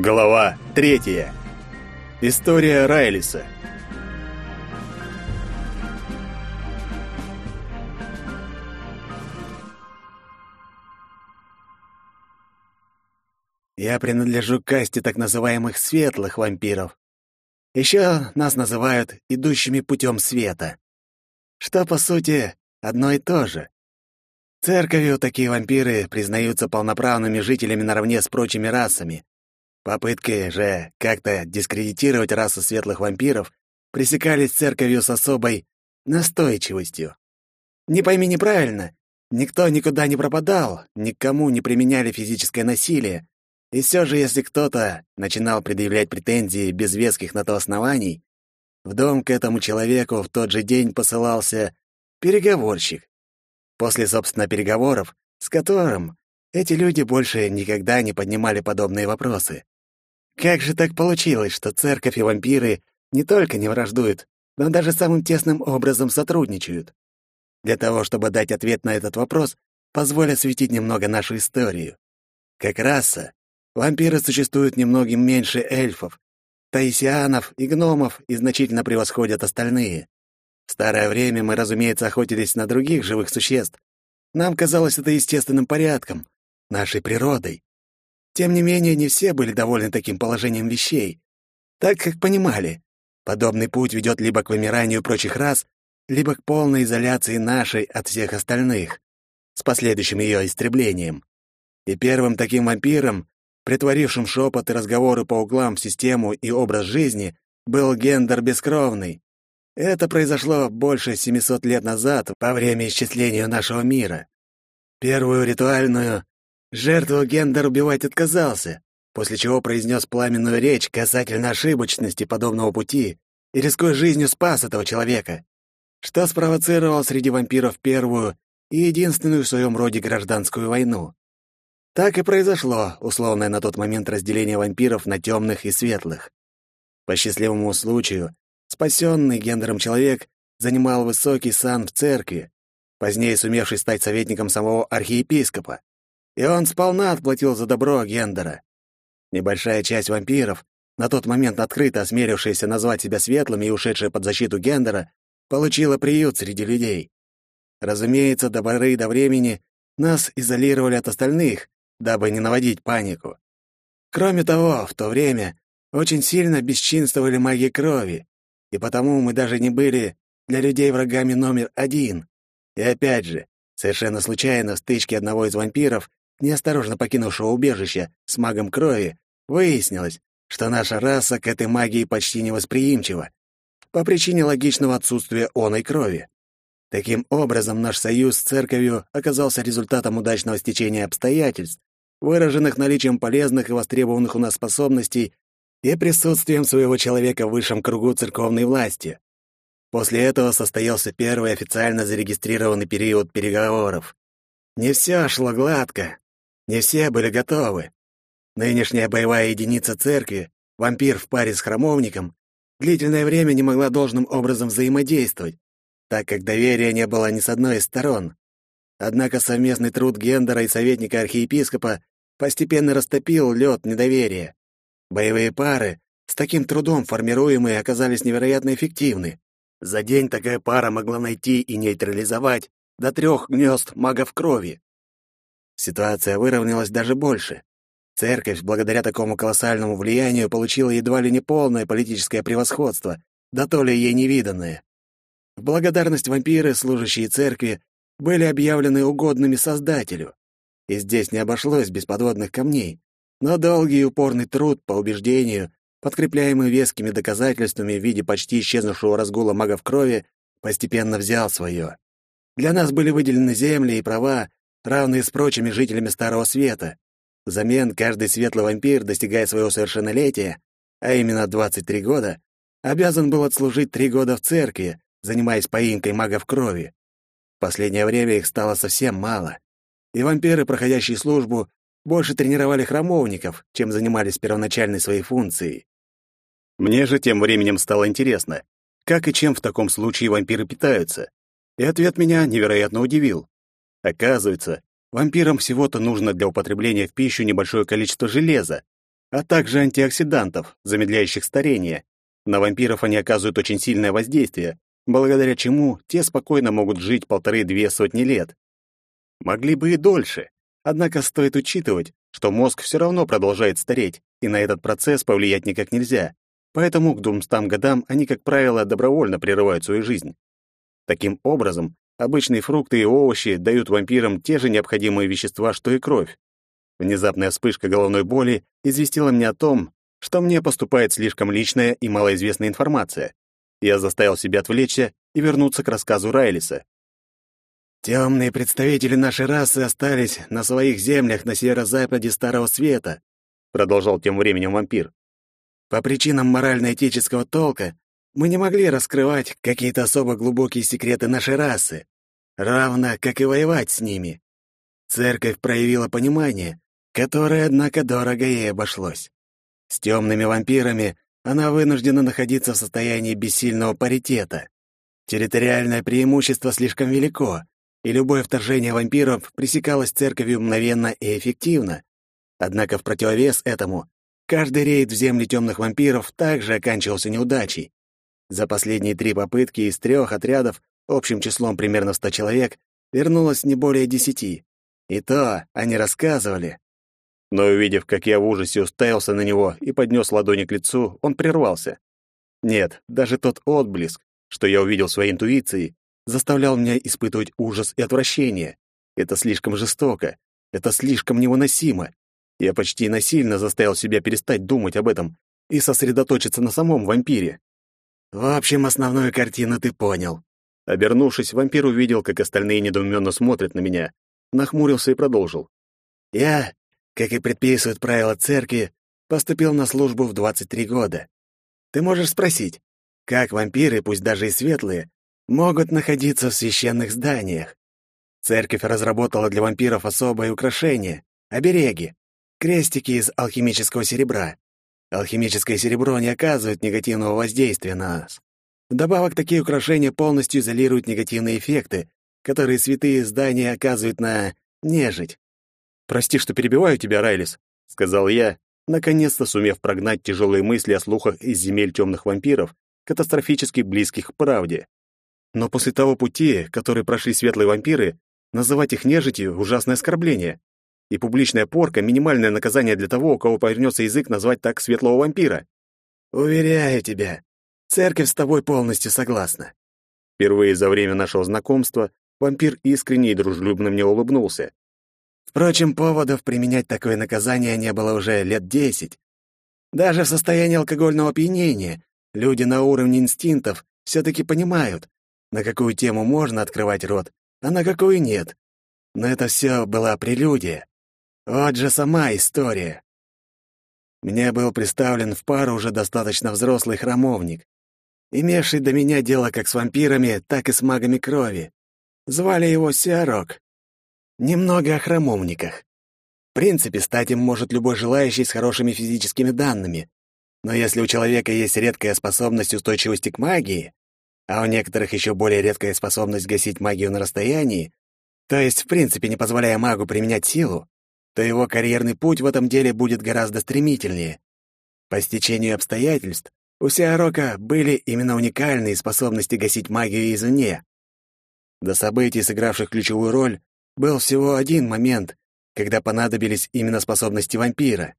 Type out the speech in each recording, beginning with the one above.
Глава третья. История Райлиса. Я принадлежу к касте так называемых светлых вампиров. Еще нас называют идущими путем света. Что, по сути, одно и то же. Церковью такие вампиры признаются полноправными жителями наравне с прочими расами. Попытки же как-то дискредитировать расу светлых вампиров пресекались церковью с особой настойчивостью. Не пойми неправильно, никто никуда не пропадал, никому не применяли физическое насилие, и все же, если кто-то начинал предъявлять претензии без веских на то оснований, в дом к этому человеку в тот же день посылался переговорщик. После, собственно, переговоров, с которым эти люди больше никогда не поднимали подобные вопросы. Как же так получилось, что церковь и вампиры не только не враждуют, но даже самым тесным образом сотрудничают? Для того, чтобы дать ответ на этот вопрос, позволь осветить немного нашу историю. Как раса, Вампиры существуют немногим меньше эльфов. Таисианов и гномов и значительно превосходят остальные. В старое время мы, разумеется, охотились на других живых существ. Нам казалось это естественным порядком, нашей природой. Тем не менее, не все были довольны таким положением вещей, так как понимали, подобный путь ведет либо к вымиранию прочих рас, либо к полной изоляции нашей от всех остальных, с последующим ее истреблением. И первым таким вампиром, притворившим шепот и разговоры по углам в систему и образ жизни, был Гендер Бескровный. Это произошло больше 700 лет назад, во время исчисления нашего мира. Первую ритуальную жертву Гендер убивать отказался, после чего произнес пламенную речь касательно ошибочности подобного пути и, рискуя жизнью, спас этого человека, что спровоцировал среди вампиров первую и единственную в своем роде гражданскую войну. Так и произошло условное на тот момент разделение вампиров на темных и светлых. По счастливому случаю, спасенный гендером человек занимал высокий сан в церкви, позднее сумевший стать советником самого архиепископа. И он сполна отплатил за добро гендера. Небольшая часть вампиров, на тот момент открыто осмелившаяся назвать себя светлыми и ушедшая под защиту гендера, получила приют среди людей. Разумеется, до поры до времени нас изолировали от остальных, дабы не наводить панику. Кроме того, в то время очень сильно бесчинствовали маги крови, и потому мы даже не были для людей врагами номер один. И опять же, совершенно случайно в стычке одного из вампиров, неосторожно покинувшего убежище с магом крови, выяснилось, что наша раса к этой магии почти невосприимчива, по причине логичного отсутствия оной крови. Таким образом, наш союз с церковью оказался результатом удачного стечения обстоятельств, выраженных наличием полезных и востребованных у нас способностей и присутствием своего человека в высшем кругу церковной власти. После этого состоялся первый официально зарегистрированный период переговоров. Не все шло гладко, не все были готовы. Нынешняя боевая единица церкви, вампир в паре с храмовником, длительное время не могла должным образом взаимодействовать, так как доверия не было ни с одной из сторон. Однако совместный труд Гендера и советника архиепископа постепенно растопил лед недоверия. Боевые пары, с таким трудом формируемые, оказались невероятно эффективны. За день такая пара могла найти и нейтрализовать до трех гнезд магов крови. Ситуация выровнялась даже больше. Церковь, благодаря такому колоссальному влиянию, получила едва ли не полное политическое превосходство, да то ли ей невиданное. В благодарность вампиры, служащие церкви, были объявлены угодными Создателю. И здесь не обошлось без подводных камней. Но долгий и упорный труд, по убеждению, подкрепляемый вескими доказательствами в виде почти исчезнувшего разгула магов крови, постепенно взял свое. Для нас были выделены земли и права, равные с прочими жителями Старого Света. Взамен каждый светлый вампир, достигая своего совершеннолетия, а именно 23 года, обязан был отслужить три года в церкви, занимаясь поимкой магов крови. В последнее время их стало совсем мало, и вампиры, проходящие службу, больше тренировали храмовников, чем занимались первоначальной своей функцией. Мне же тем временем стало интересно, как и чем в таком случае вампиры питаются. И ответ меня невероятно удивил. Оказывается, вампирам всего-то нужно для употребления в пищу небольшое количество железа. а также антиоксидантов, замедляющих старение. На вампиров они оказывают очень сильное воздействие, благодаря чему те спокойно могут жить полторы-две сотни лет. Могли бы и дольше, однако стоит учитывать, что мозг все равно продолжает стареть, и на этот процесс повлиять никак нельзя, поэтому к двумстам годам они, как правило, добровольно прерывают свою жизнь. Таким образом, обычные фрукты и овощи дают вампирам те же необходимые вещества, что и кровь. Внезапная вспышка головной боли известила меня о том, что мне поступает слишком личная и малоизвестная информация. Я заставил себя отвлечься и вернуться к рассказу Райлиса. Темные представители нашей расы остались на своих землях на северо-западе Старого Света, продолжал тем временем вампир. По причинам морально-этического толка мы не могли раскрывать какие-то особо глубокие секреты нашей расы, равно как и воевать с ними. Церковь проявила понимание, которое, однако, дорого ей обошлось. С темными вампирами она вынуждена находиться в состоянии бессильного паритета. Территориальное преимущество слишком велико, и любое вторжение вампиров пресекалось церковью мгновенно и эффективно. Однако в противовес этому каждый рейд в земли темных вампиров также оканчивался неудачей. За последние три попытки из трех отрядов общим числом примерно 100 человек вернулось не более десяти. И то они рассказывали. Но увидев, как я в ужасе уставился на него и поднес ладони к лицу, он прервался. Нет, даже тот отблеск, что я увидел своей интуицией, заставлял меня испытывать ужас и отвращение. Это слишком жестоко, это слишком невыносимо. Я почти насильно заставил себя перестать думать об этом и сосредоточиться на самом вампире. В общем, основную картину ты понял. Обернувшись, вампир увидел, как остальные недоуменно смотрят на меня, нахмурился и продолжил. Я, как и предписывают правила церкви, поступил на службу в 23 года. Ты можешь спросить, как вампиры, пусть даже и светлые, могут находиться в священных зданиях. Церковь разработала для вампиров особое украшение — обереги, крестики из алхимического серебра. Алхимическое серебро не оказывает негативного воздействия на нас. Вдобавок, такие украшения полностью изолируют негативные эффекты, которые святые здания оказывают на нежить. «Прости, что перебиваю тебя, Райлис», — сказал я, наконец-то сумев прогнать тяжелые мысли о слухах из земель темных вампиров, катастрофически близких к правде. Но после того пути, который прошли светлые вампиры, называть их нежитью — ужасное оскорбление. И публичная порка — минимальное наказание для того, у кого повернется язык назвать так светлого вампира. Уверяю тебя, церковь с тобой полностью согласна. Впервые за время нашего знакомства вампир искренне и дружелюбно мне улыбнулся. Впрочем, поводов применять такое наказание не было уже лет десять. Даже в состоянии алкогольного опьянения люди на уровне инстинктов все-таки понимают, на какую тему можно открывать рот, а на какую нет. Но это все была прелюдия. Вот же сама история. Мне был представлен в пару уже достаточно взрослый храмовник, имевший до меня дело как с вампирами, так и с магами крови. Звали его Сиарок. Немного о храмовниках. В принципе, стать им может любой желающий с хорошими физическими данными. Но если у человека есть редкая способность устойчивости к магии, а у некоторых еще более редкая способность гасить магию на расстоянии, то есть, в принципе, не позволяя магу применять силу, то его карьерный путь в этом деле будет гораздо стремительнее. По стечению обстоятельств у Сиарока были именно уникальные способности гасить магию извне. До событий, сыгравших ключевую роль, был всего один момент, когда понадобились именно способности вампира.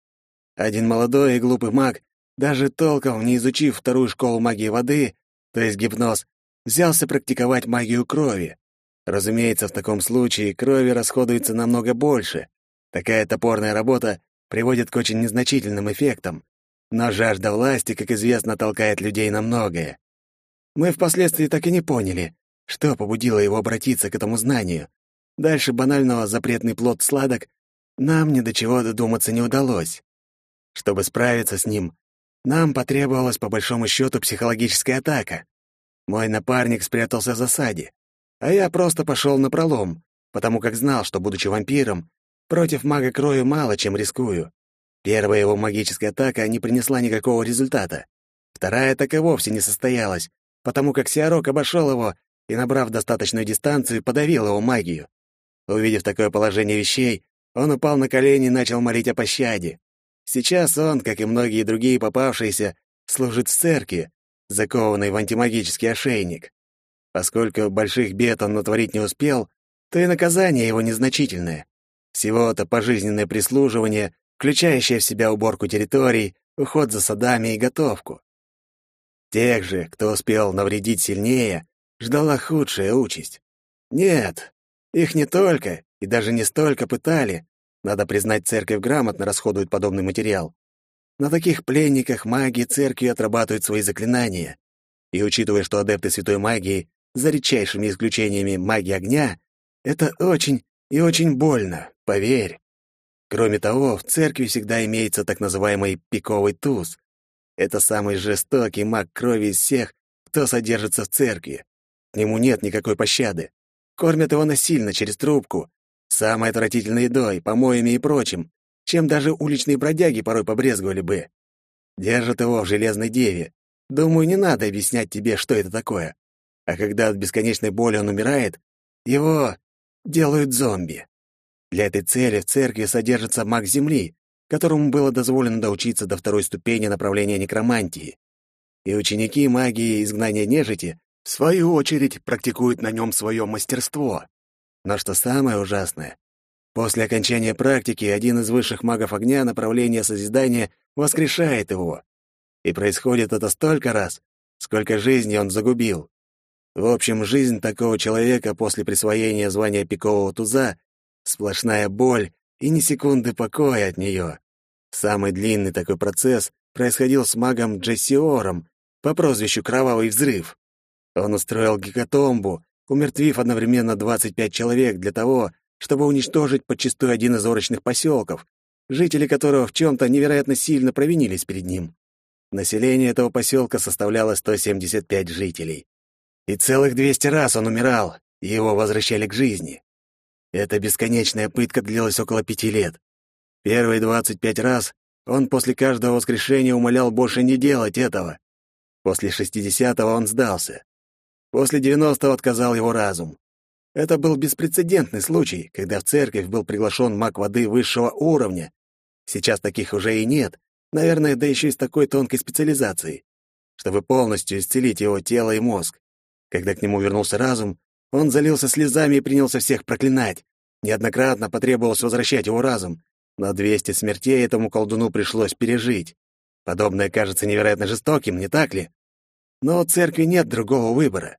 Один молодой и глупый маг, даже толком не изучив вторую школу магии воды, то есть гипноз, взялся практиковать магию крови. Разумеется, в таком случае крови расходуется намного больше. Такая топорная работа приводит к очень незначительным эффектам. Но жажда власти, как известно, толкает людей на многое. Мы впоследствии так и не поняли, что побудило его обратиться к этому знанию. Дальше банального запретный плод сладок нам ни до чего додуматься не удалось. Чтобы справиться с ним, нам потребовалась по большому счету психологическая атака. Мой напарник спрятался в засаде, а я просто пошел на пролом, потому как знал, что, будучи вампиром, против мага крови мало чем рискую. Первая его магическая атака не принесла никакого результата. Вторая так и вовсе не состоялась, потому как Сиарок обошел его и, набрав достаточную дистанцию, подавил его магию. Увидев такое положение вещей, он упал на колени и начал молить о пощаде. Сейчас он, как и многие другие попавшиеся, служит в церкви, закованный в антимагический ошейник. Поскольку больших бед он натворить не успел, то и наказание его незначительное. Всего-то пожизненное прислуживание, включающее в себя уборку территорий, уход за садами и готовку. Тех же, кто успел навредить сильнее, ждала худшая участь. Нет, их не только и даже не столько пытали. Надо признать, церковь грамотно расходует подобный материал. На таких пленниках маги церкви отрабатывают свои заклинания. И учитывая, что адепты святой магии, за редчайшими исключениями маги огня, это очень и очень больно, поверь. Кроме того, в церкви всегда имеется так называемый пиковый туз. Это самый жестокий маг крови из всех, кто содержится в церкви. К нему нет никакой пощады. Кормят его насильно через трубку, самой отвратительной едой, помоями и прочим, чем даже уличные бродяги порой побрезговали бы. Держат его в железной деве. Думаю, не надо объяснять тебе, что это такое. А когда от бесконечной боли он умирает, его делают зомби. Для этой цели в церкви содержится маг Земли, которому было дозволено доучиться до второй ступени направления некромантии. И ученики магии изгнания нежити, в свою очередь, практикуют на нем свое мастерство. Но что самое ужасное, после окончания практики один из высших магов огня направления созидания воскрешает его. И происходит это столько раз, сколько жизни он загубил. В общем, жизнь такого человека после присвоения звания пикового туза — сплошная боль и ни секунды покоя от нее. Самый длинный такой процесс происходил с магом Джессиором по прозвищу Кровавый Взрыв. Он устроил гекатомбу, умертвив одновременно 25 человек для того, чтобы уничтожить подчистую один из орочных поселков, жители которого в чем-то невероятно сильно провинились перед ним. Население этого поселка составляло 175 жителей. И целых 200 раз он умирал, и его возвращали к жизни. Эта бесконечная пытка длилась около пяти лет. Первые 25 раз он после каждого воскрешения умолял больше не делать этого. После 60-го он сдался. После 90-го отказал его разум. Это был беспрецедентный случай, когда в церковь был приглашен маг воды высшего уровня. Сейчас таких уже и нет, наверное, да еще и с такой тонкой специализацией, чтобы полностью исцелить его тело и мозг. Когда к нему вернулся разум, он залился слезами и принялся всех проклинать. Неоднократно потребовалось возвращать его разум, но двести смертей этому колдуну пришлось пережить. Подобное кажется невероятно жестоким, не так ли? Но у церкви нет другого выбора.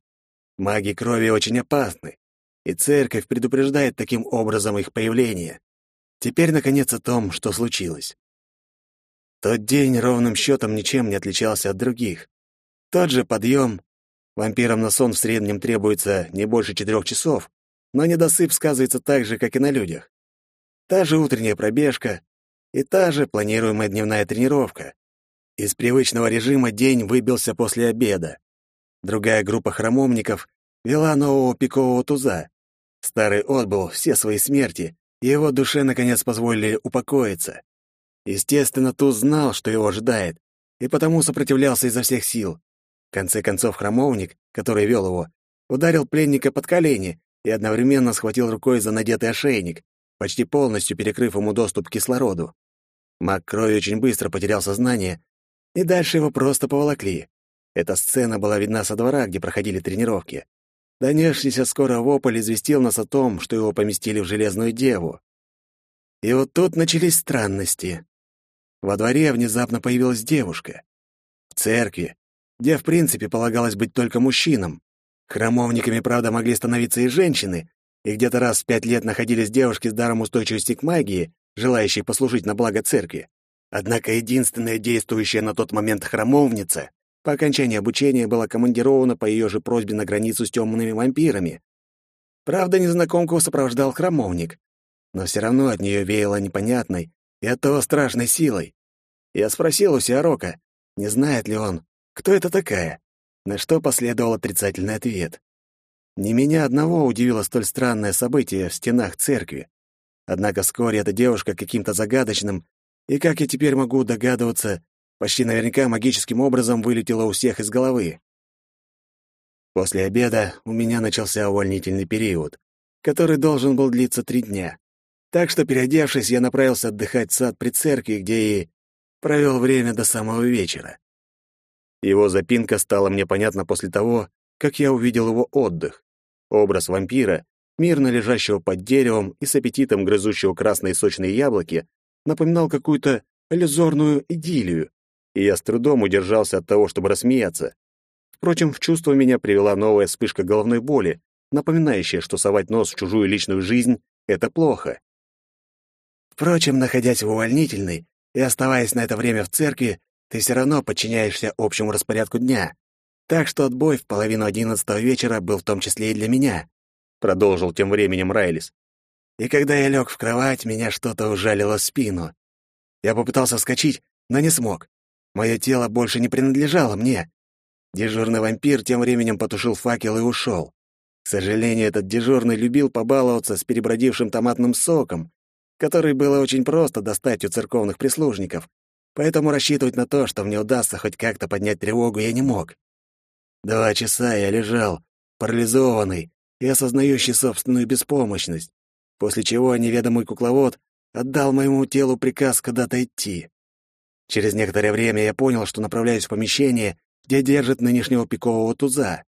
Маги крови очень опасны, и церковь предупреждает таким образом их появление. Теперь, наконец, о том, что случилось. Тот день ровным счетом ничем не отличался от других. Тот же подъем, Вампирам на сон в среднем требуется не больше четырех часов, но недосып сказывается так же, как и на людях. Та же утренняя пробежка и та же планируемая дневная тренировка. Из привычного режима день выбился после обеда. Другая группа храмовников вела нового пикового туза. Старый отбыл все свои смерти, и его душе наконец позволили упокоиться. Естественно, Туз знал, что его ожидает, и потому сопротивлялся изо всех сил. В конце концов, храмовник, который вел его, ударил пленника под колени и одновременно схватил рукой за надетый ошейник, почти полностью перекрыв ему доступ к кислороду. Маг крови очень быстро потерял сознание, и дальше его просто поволокли. Эта сцена была видна со двора, где проходили тренировки. Донесшийся скоро вопль известил нас о том, что его поместили в Железную Деву. И вот тут начались странности. Во дворе внезапно появилась девушка. В церкви, где, в принципе, полагалось быть только мужчинам. Храмовниками, правда, могли становиться и женщины, и где-то раз в пять лет находились девушки с даром устойчивости к магии, желающие послужить на благо церкви. Однако единственная действующая на тот момент храмовница по окончании обучения была командирована по ее же просьбе на границу с темными вампирами. Правда, незнакомку сопровождал храмовник, но все равно от нее веяло непонятной и оттого страшной силой. Я спросил у Сиарока, не знает ли он, кто это такая? На что последовал отрицательный ответ. Не меня одного удивило столь странное событие в стенах церкви. Однако вскоре эта девушка каким-то загадочным, и, как я теперь могу догадываться, почти наверняка магическим образом вылетела у всех из головы. После обеда у меня начался увольнительный период, который должен был длиться три дня. Так что, переодевшись, я направился отдыхать в сад при церкви, где и провел время до самого вечера. Его запинка стала мне понятна после того, как я увидел его отдых. Образ вампира, мирно лежащего под деревом и с аппетитом грызущего красные сочные яблоки, напоминал какую-то иллюзорную идиллию, и я с трудом удержался от того, чтобы рассмеяться. Впрочем, в чувство меня привела новая вспышка головной боли, напоминающая, что совать нос в чужую личную жизнь — это плохо. Впрочем, находясь в увольнительной и оставаясь на это время в церкви, ты все равно подчиняешься общему распорядку дня. Так что отбой в половину одиннадцатого вечера был в том числе и для меня», — продолжил тем временем Райлис. «И когда я лег в кровать, меня что-то ужалило в спину. Я попытался вскочить, но не смог. Мое тело больше не принадлежало мне. Дежурный вампир тем временем потушил факел и ушел. К сожалению, этот дежурный любил побаловаться с перебродившим томатным соком, который было очень просто достать у церковных прислужников, поэтому рассчитывать на то, что мне удастся хоть как-то поднять тревогу, я не мог. Два часа я лежал, парализованный и осознающий собственную беспомощность, после чего неведомый кукловод отдал моему телу приказ куда-то идти. Через некоторое время я понял, что направляюсь в помещение, где держат нынешнего пикового туза.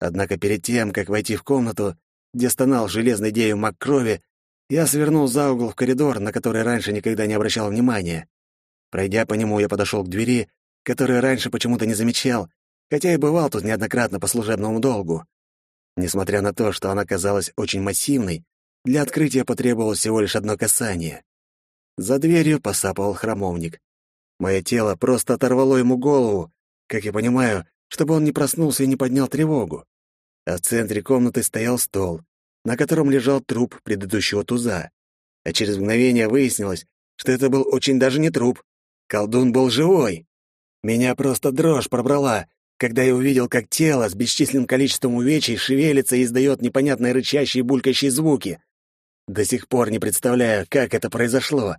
Однако перед тем, как войти в комнату, где стонал железный дею маг крови, я свернул за угол в коридор, на который раньше никогда не обращал внимания. Пройдя по нему, я подошел к двери, которую раньше почему-то не замечал, хотя и бывал тут неоднократно по служебному долгу. Несмотря на то, что она казалась очень массивной, для открытия потребовалось всего лишь одно касание. За дверью посапывал храмовник. Мое тело просто оторвало ему голову, как я понимаю, чтобы он не проснулся и не поднял тревогу. А в центре комнаты стоял стол, на котором лежал труп предыдущего туза. А через мгновение выяснилось, что это был очень даже не труп, Колдун был живой. Меня просто дрожь пробрала, когда я увидел, как тело с бесчисленным количеством увечий шевелится и издает непонятные рычащие булькающие звуки. До сих пор не представляю, как это произошло.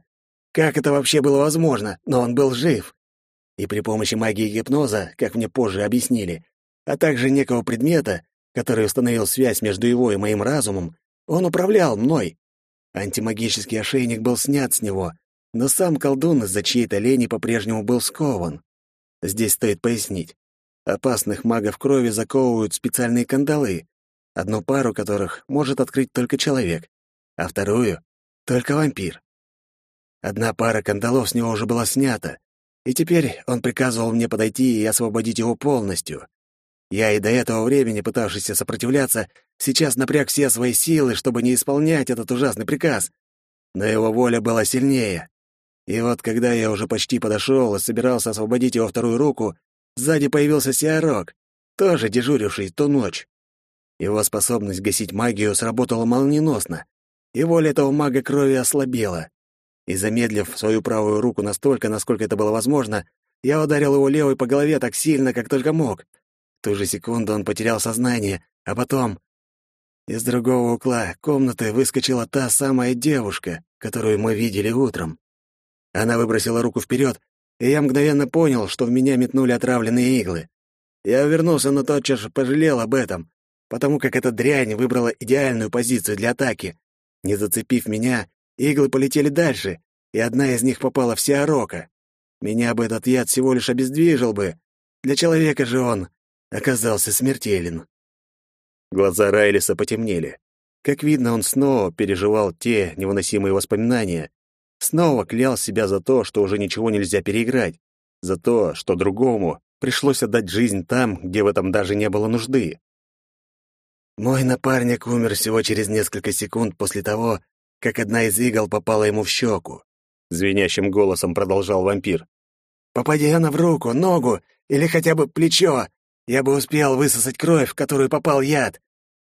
Как это вообще было возможно, но он был жив. И при помощи магии гипноза, как мне позже объяснили, а также некого предмета, который установил связь между его и моим разумом, он управлял мной. Антимагический ошейник был снят с него, но сам колдун из-за чьей-то лени по-прежнему был скован. Здесь стоит пояснить. Опасных магов крови заковывают специальные кандалы, одну пару которых может открыть только человек, а вторую — только вампир. Одна пара кандалов с него уже была снята, и теперь он приказывал мне подойти и освободить его полностью. Я и до этого времени, пытавшийся сопротивляться, сейчас напряг все свои силы, чтобы не исполнять этот ужасный приказ. Но его воля была сильнее. И вот когда я уже почти подошел и собирался освободить его вторую руку, сзади появился Сиарок, тоже дежуривший ту ночь. Его способность гасить магию сработала молниеносно, и воля этого мага крови ослабела. И замедлив свою правую руку настолько, насколько это было возможно, я ударил его левой по голове так сильно, как только мог. В ту же секунду он потерял сознание, а потом... Из другого угла комнаты выскочила та самая девушка, которую мы видели утром. Она выбросила руку вперед, и я мгновенно понял, что в меня метнули отравленные иглы. Я вернулся, но тотчас же пожалел об этом, потому как эта дрянь выбрала идеальную позицию для атаки. Не зацепив меня, иглы полетели дальше, и одна из них попала в Сиарока. Меня бы этот яд всего лишь обездвижил бы. Для человека же он оказался смертелен. Глаза Райлиса потемнели. Как видно, он снова переживал те невыносимые воспоминания, Снова клял себя за то, что уже ничего нельзя переиграть, за то, что другому пришлось отдать жизнь там, где в этом даже не было нужды. Мой напарник умер всего через несколько секунд после того, как одна из игл попала ему в щеку. Звенящим голосом продолжал вампир. «Попади она в руку, ногу или хотя бы плечо, я бы успел высосать кровь, в которую попал яд.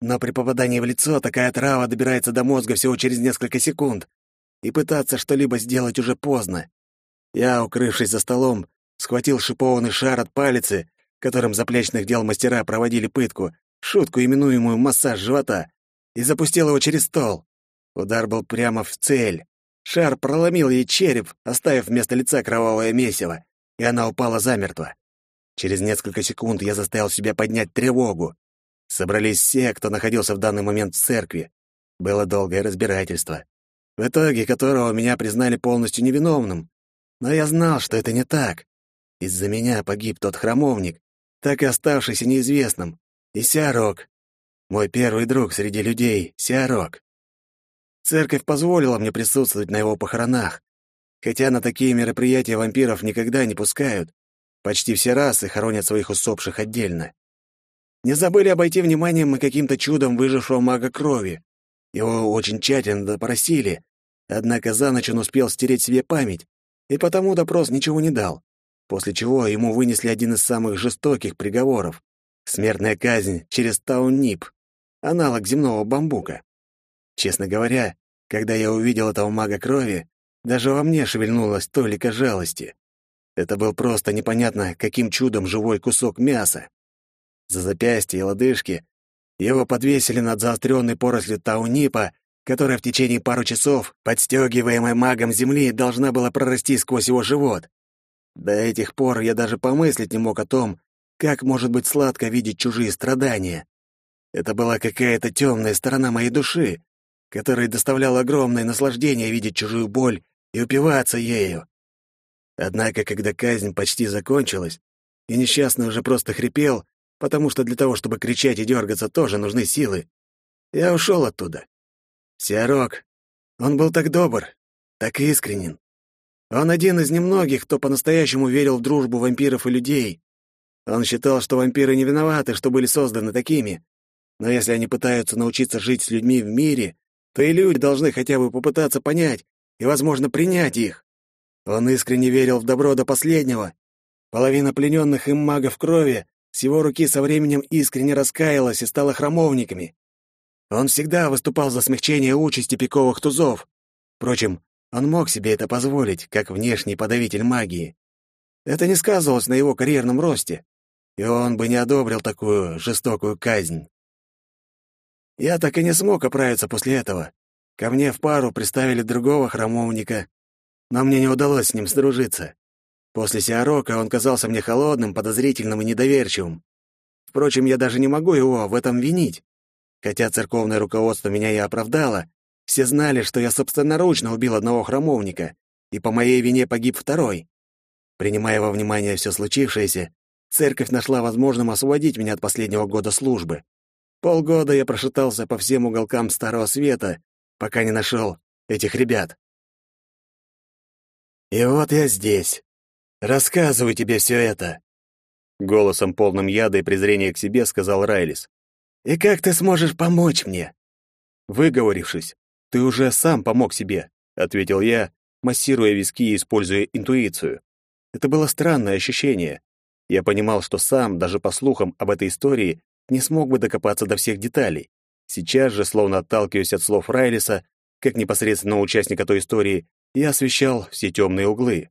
Но при попадании в лицо такая трава добирается до мозга всего через несколько секунд и пытаться что-либо сделать уже поздно. Я, укрывшись за столом, схватил шипованный шар от палицы, которым заплечных дел мастера проводили пытку, шутку, именуемую массаж живота, и запустил его через стол. Удар был прямо в цель. Шар проломил ей череп, оставив вместо лица кровавое месиво, и она упала замертво. Через несколько секунд я заставил себя поднять тревогу. Собрались все, кто находился в данный момент в церкви. Было долгое разбирательство в итоге которого меня признали полностью невиновным. Но я знал, что это не так. Из-за меня погиб тот храмовник, так и оставшийся неизвестным, и Сиарок. Мой первый друг среди людей, Сиарок. Церковь позволила мне присутствовать на его похоронах, хотя на такие мероприятия вампиров никогда не пускают. Почти все расы хоронят своих усопших отдельно. Не забыли обойти вниманием и каким-то чудом выжившего мага крови. Его очень тщательно допросили, однако за ночь он успел стереть себе память, и потому допрос ничего не дал, после чего ему вынесли один из самых жестоких приговоров — смертная казнь через тауннип, аналог земного бамбука. Честно говоря, когда я увидел этого мага крови, даже во мне шевельнулась толика жалости. Это был просто непонятно, каким чудом живой кусок мяса. За запястье и лодыжки его подвесили над заостренной порослью таунипа, которая в течение пару часов, подстегиваемая магом земли, должна была прорасти сквозь его живот. До этих пор я даже помыслить не мог о том, как может быть сладко видеть чужие страдания. Это была какая-то темная сторона моей души, которая доставляла огромное наслаждение видеть чужую боль и упиваться ею. Однако, когда казнь почти закончилась, и несчастный уже просто хрипел, потому что для того, чтобы кричать и дергаться, тоже нужны силы, я ушел оттуда. Сиарок, он был так добр, так искренен. Он один из немногих, кто по-настоящему верил в дружбу вампиров и людей. Он считал, что вампиры не виноваты, что были созданы такими. Но если они пытаются научиться жить с людьми в мире, то и люди должны хотя бы попытаться понять и, возможно, принять их. Он искренне верил в добро до последнего. Половина плененных им магов крови с его руки со временем искренне раскаялась и стала храмовниками. Он всегда выступал за смягчение участи пиковых тузов. Впрочем, он мог себе это позволить, как внешний подавитель магии. Это не сказывалось на его карьерном росте, и он бы не одобрил такую жестокую казнь. Я так и не смог оправиться после этого. Ко мне в пару приставили другого храмовника, но мне не удалось с ним сдружиться. После Сиарока он казался мне холодным, подозрительным и недоверчивым. Впрочем, я даже не могу его в этом винить. Хотя церковное руководство меня и оправдало, все знали, что я собственноручно убил одного храмовника, и по моей вине погиб второй. Принимая во внимание все случившееся, церковь нашла возможным освободить меня от последнего года службы. Полгода я прошатался по всем уголкам Старого Света, пока не нашел этих ребят. И вот я здесь. Рассказываю тебе все это. Голосом полным яда и презрения к себе сказал Райлис. И как ты сможешь помочь мне? Выговорившись, ты уже сам помог себе, ответил я, массируя виски и используя интуицию. Это было странное ощущение. Я понимал, что сам, даже по слухам об этой истории, не смог бы докопаться до всех деталей. Сейчас же, словно отталкиваясь от слов Райлиса, как непосредственного участника той истории, я освещал все темные углы.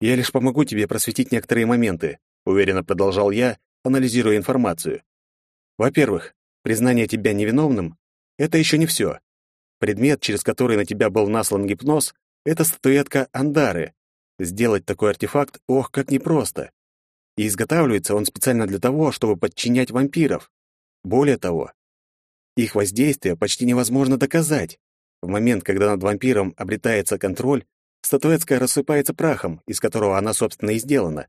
«Я лишь помогу тебе просветить некоторые моменты», — уверенно продолжал я, анализируя информацию. «Во-первых, признание тебя невиновным — это еще не все. Предмет, через который на тебя был наслан гипноз, — это статуэтка Андары. Сделать такой артефакт, ох, как непросто. И изготавливается он специально для того, чтобы подчинять вампиров. Более того, их воздействие почти невозможно доказать. В момент, когда над вампиром обретается контроль, статуэтка рассыпается прахом, из которого она, собственно, и сделана.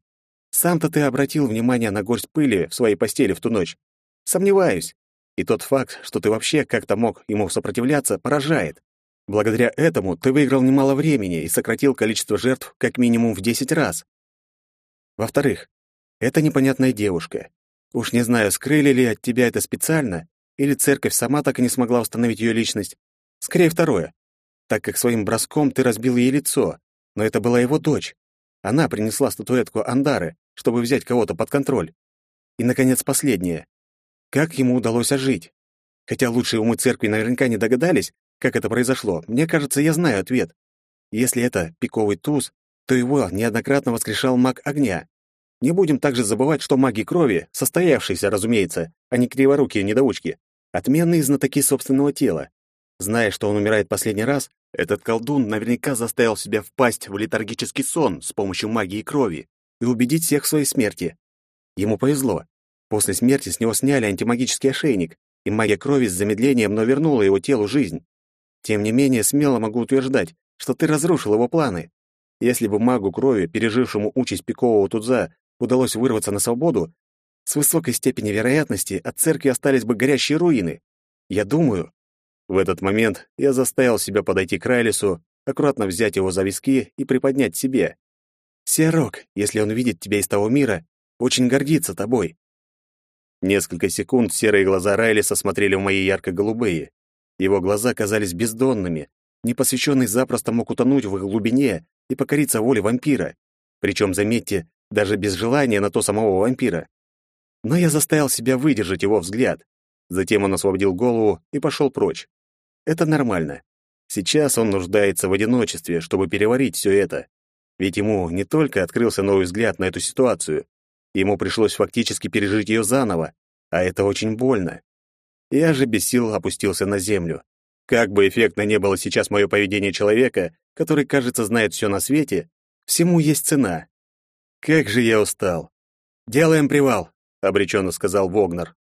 Сам-то ты обратил внимание на горсть пыли в своей постели в ту ночь. Сомневаюсь. И тот факт, что ты вообще как-то мог ему сопротивляться, поражает. Благодаря этому ты выиграл немало времени и сократил количество жертв как минимум в 10 раз. Во-вторых, это непонятная девушка. Уж не знаю, скрыли ли от тебя это специально, или церковь сама так и не смогла установить ее личность. Скорее второе, так как своим броском ты разбил ей лицо, но это была его дочь. Она принесла статуэтку Андары, чтобы взять кого-то под контроль. И, наконец, последнее. Как ему удалось ожить? Хотя лучшие умы церкви наверняка не догадались, как это произошло, мне кажется, я знаю ответ. Если это пиковый туз, то его неоднократно воскрешал маг огня. Не будем также забывать, что маги крови, состоявшиеся, разумеется, а не криворукие недоучки, отменные знатоки собственного тела. Зная, что он умирает последний раз, этот колдун наверняка заставил себя впасть в летаргический сон с помощью магии крови и убедить всех в своей смерти. Ему повезло. После смерти с него сняли антимагический ошейник, и магия крови с замедлением, но вернула его телу жизнь. Тем не менее, смело могу утверждать, что ты разрушил его планы. Если бы магу крови, пережившему участь пикового туза, удалось вырваться на свободу, с высокой степенью вероятности от церкви остались бы горящие руины. Я думаю... В этот момент я заставил себя подойти к Райлису, аккуратно взять его за виски и приподнять себе. «Серок, если он видит тебя из того мира, очень гордится тобой». Несколько секунд серые глаза Райлиса смотрели в мои ярко-голубые. Его глаза казались бездонными. Непосвященный запросто мог утонуть в их глубине и покориться воле вампира. Причем, заметьте, даже без желания на то самого вампира. Но я заставил себя выдержать его взгляд. Затем он освободил голову и пошел прочь. Это нормально. Сейчас он нуждается в одиночестве, чтобы переварить все это. Ведь ему не только открылся новый взгляд на эту ситуацию, ему пришлось фактически пережить ее заново, а это очень больно. Я же без сил опустился на землю. Как бы эффектно не было сейчас мое поведение человека, который, кажется, знает все на свете, всему есть цена. Как же я устал. «Делаем привал», — обреченно сказал Вогнер.